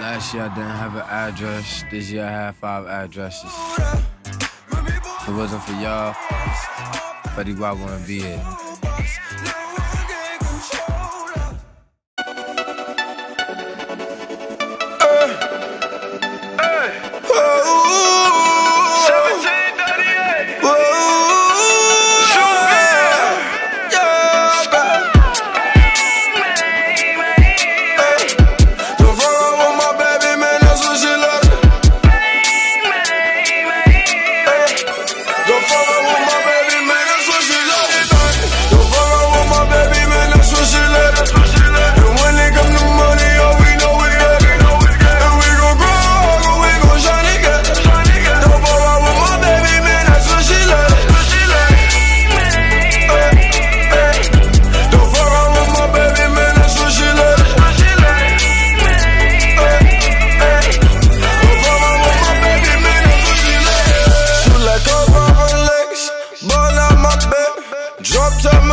Last year I didn't have an address. This year I have five addresses. If it wasn't for y'all, Fetty Wap wouldn't be here.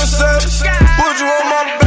success. Put you on my back.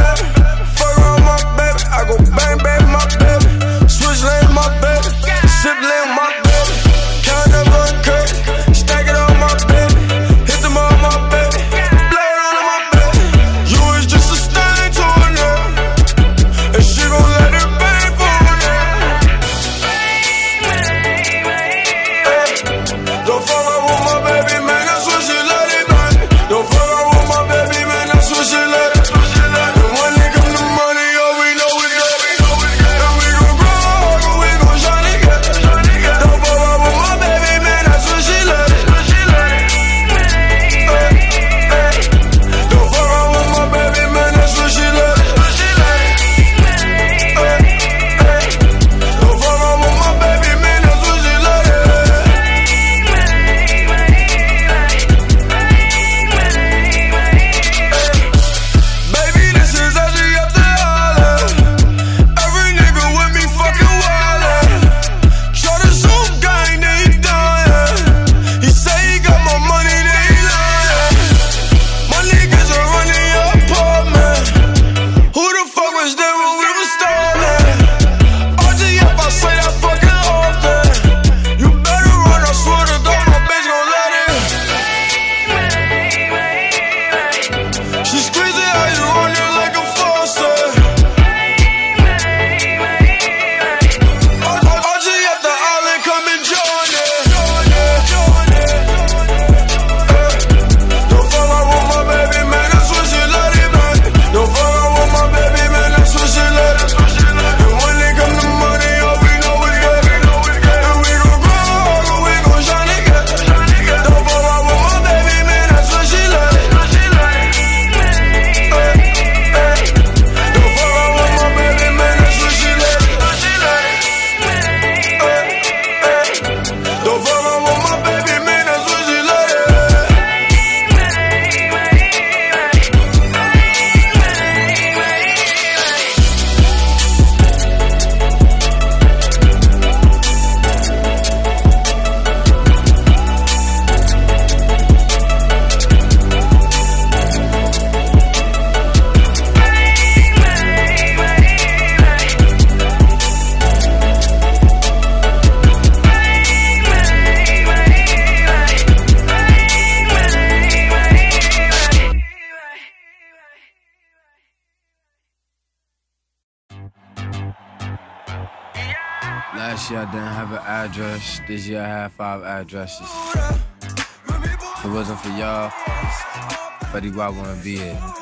Last year I didn't have an address. This year I have five addresses. If it wasn't for y'all, Fetty Wap wouldn't be here.